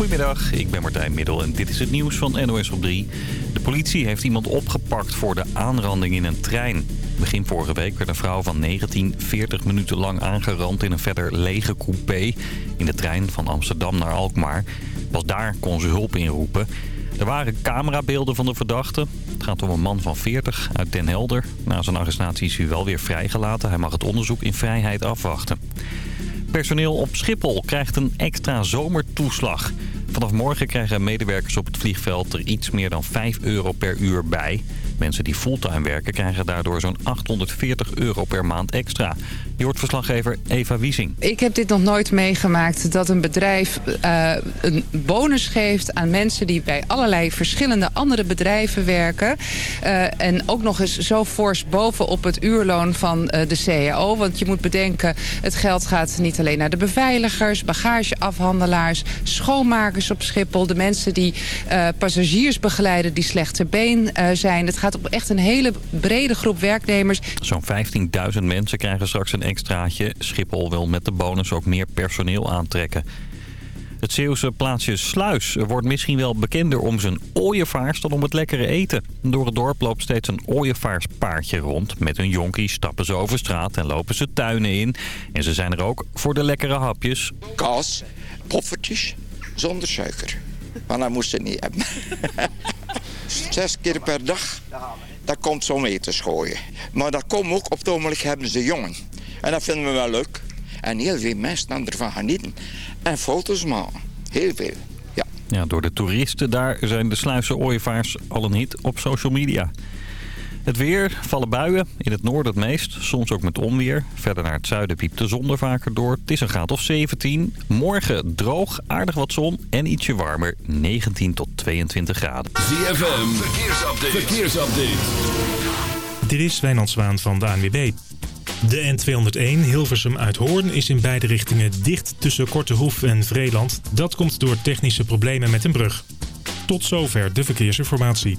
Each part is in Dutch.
Goedemiddag, ik ben Martijn Middel en dit is het nieuws van NOS op 3. De politie heeft iemand opgepakt voor de aanranding in een trein. Begin vorige week werd een vrouw van 19 40 minuten lang aangerand in een verder lege coupé... in de trein van Amsterdam naar Alkmaar. Pas daar kon ze hulp inroepen. Er waren camerabeelden van de verdachte. Het gaat om een man van 40 uit Den Helder. Na zijn arrestatie is hij wel weer vrijgelaten. Hij mag het onderzoek in vrijheid afwachten. Personeel op Schiphol krijgt een extra zomertoeslag. Vanaf morgen krijgen medewerkers op het vliegveld er iets meer dan 5 euro per uur bij. Mensen die fulltime werken krijgen daardoor zo'n 840 euro per maand extra. Je hoort verslaggever Eva Wiesing. Ik heb dit nog nooit meegemaakt dat een bedrijf uh, een bonus geeft aan mensen die bij allerlei verschillende andere bedrijven werken. Uh, en ook nog eens zo fors bovenop het uurloon van uh, de CAO. Want je moet bedenken, het geld gaat niet alleen naar de beveiligers, bagageafhandelaars, schoonmakers op Schiphol. De mensen die passagiers begeleiden die slecht ter been zijn. Het gaat om echt een hele brede groep werknemers. Zo'n 15.000 mensen krijgen straks een extraatje. Schiphol wil met de bonus ook meer personeel aantrekken. Het Zeeuwse plaatsje Sluis wordt misschien wel bekender om zijn ooievaars dan om het lekkere eten. Door het dorp loopt steeds een ooievaarspaardje rond. Met hun jonkie stappen ze over straat en lopen ze tuinen in. En ze zijn er ook voor de lekkere hapjes. Kaas, poffertjes, zonder suiker. Maar dat moest ze niet hebben. Zes keer per dag, dat komt mee te schooien. Maar dat komt ook, op het ogenblik hebben ze jongen. En dat vinden we wel leuk. En heel veel mensen ervan genieten. En foto's maken. Heel veel, ja. Ja, door de toeristen daar zijn de Sluisse ooievaars al een hit op social media. Het weer, vallen buien, in het noorden het meest, soms ook met onweer. Verder naar het zuiden piept de zon er vaker door. Het is een graad of 17. Morgen droog, aardig wat zon en ietsje warmer, 19 tot 22 graden. ZFM, verkeersupdate. verkeersupdate. Dit is Wijnand Zwaan van de ANWB. De N201 Hilversum uit Hoorn is in beide richtingen dicht tussen Kortehoef en Vreeland. Dat komt door technische problemen met een brug. Tot zover de verkeersinformatie.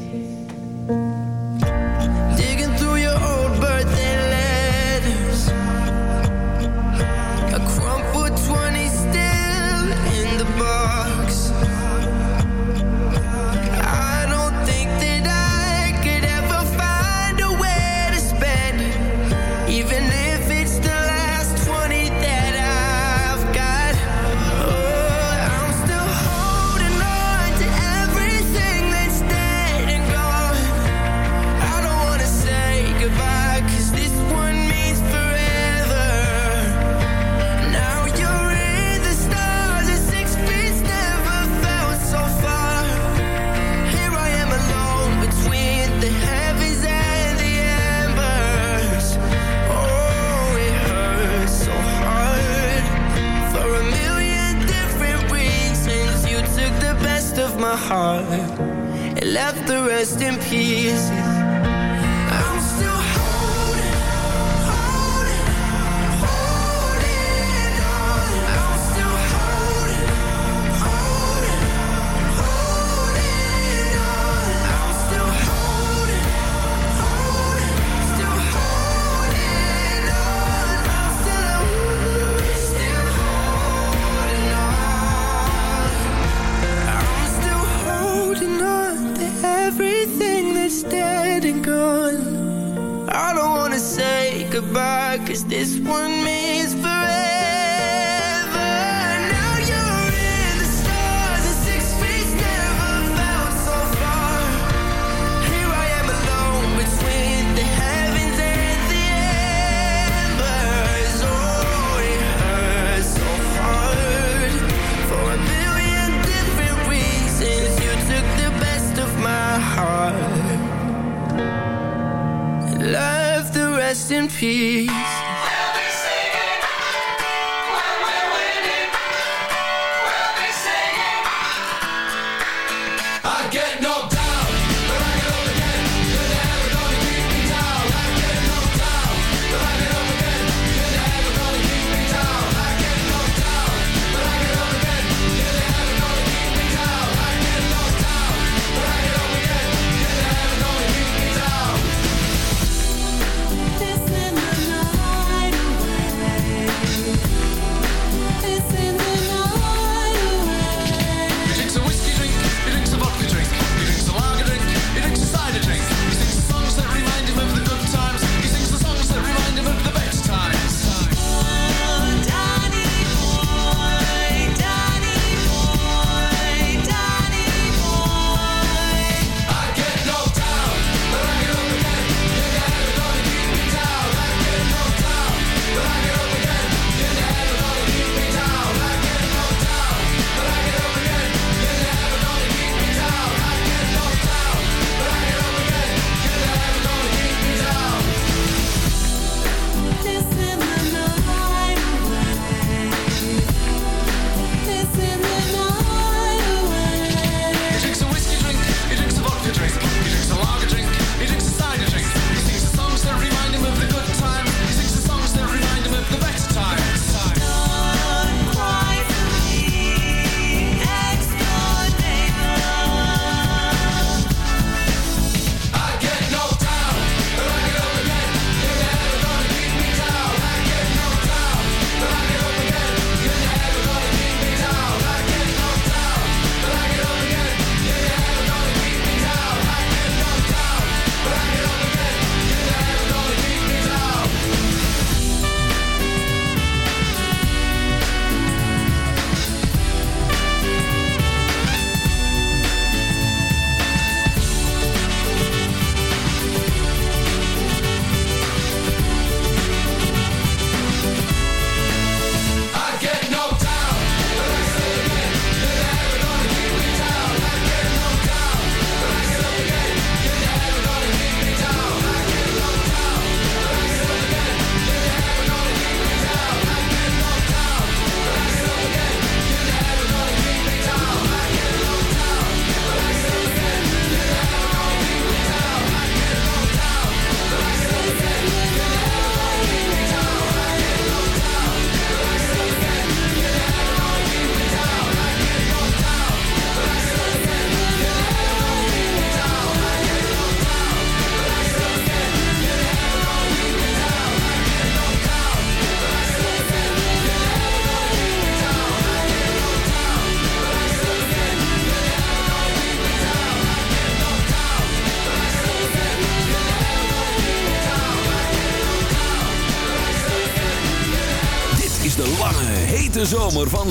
here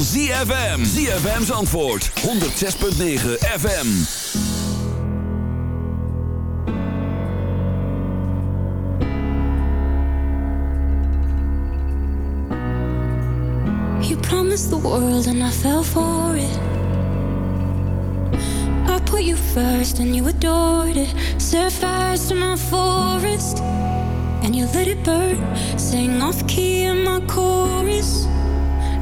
van ZFM. ZFM's antwoord. 106.9 FM. You promised the world and I fell for it. I put you first and you adored it. Set fires to my forest. And you let it burn. Sing off key in my chorus.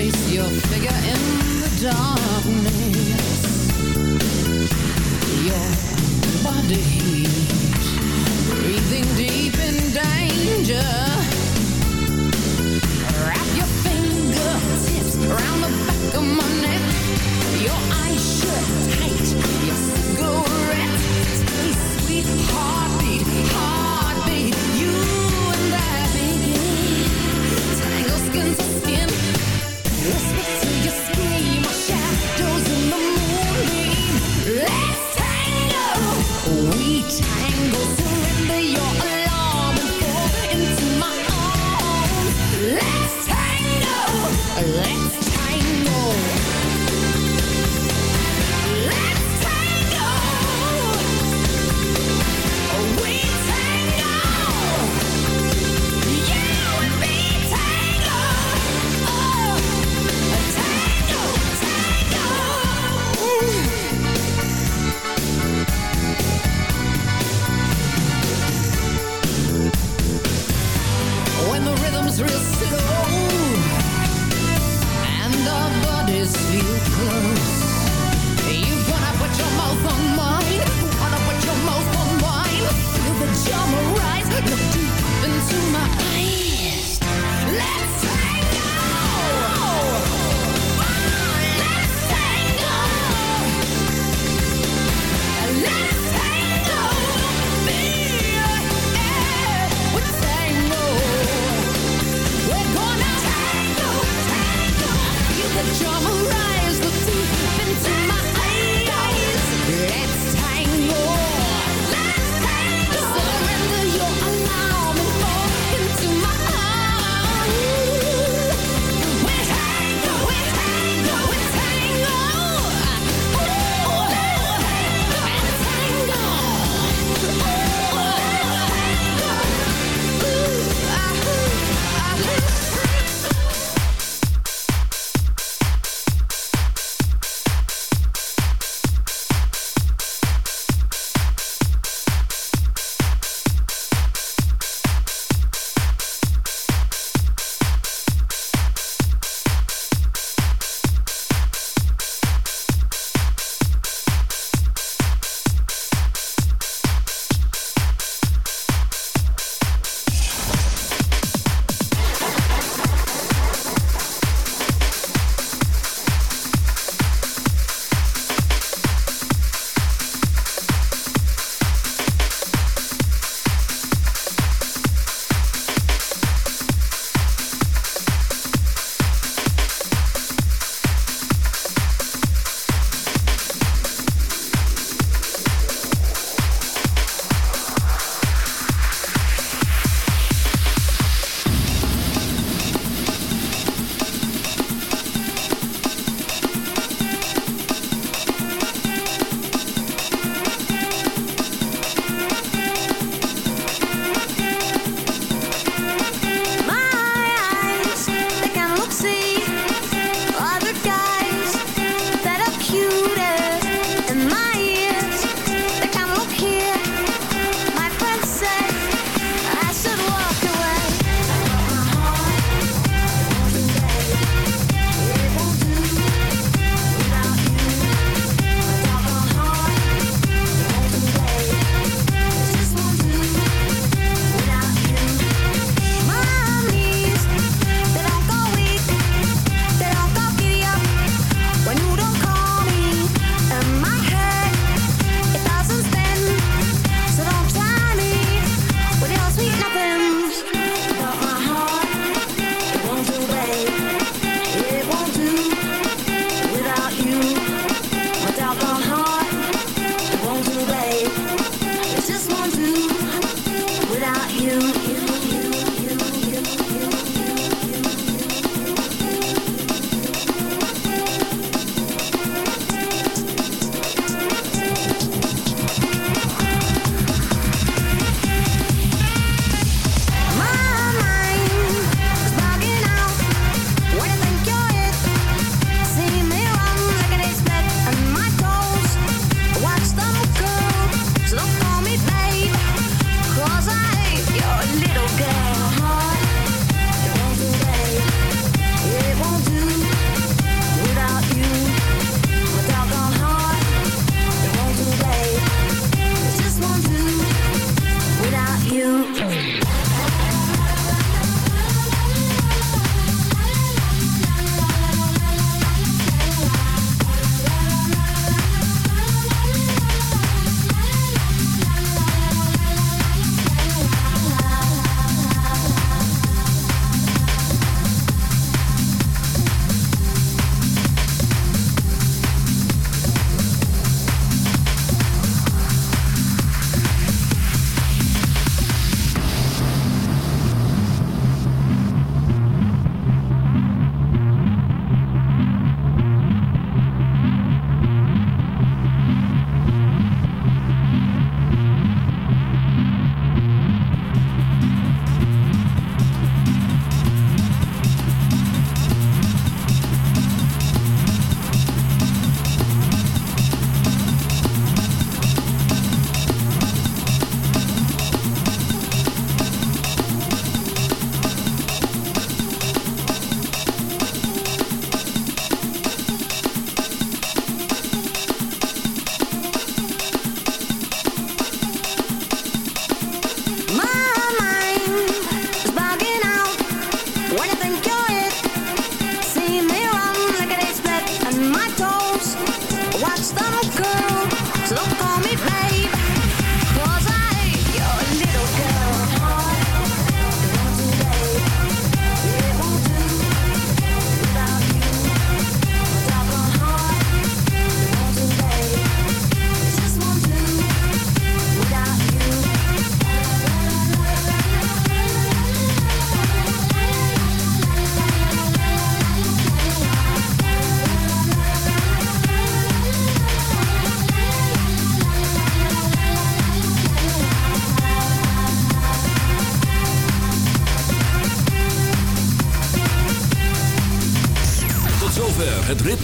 trace your figure in the darkness. Your body heat, breathing deep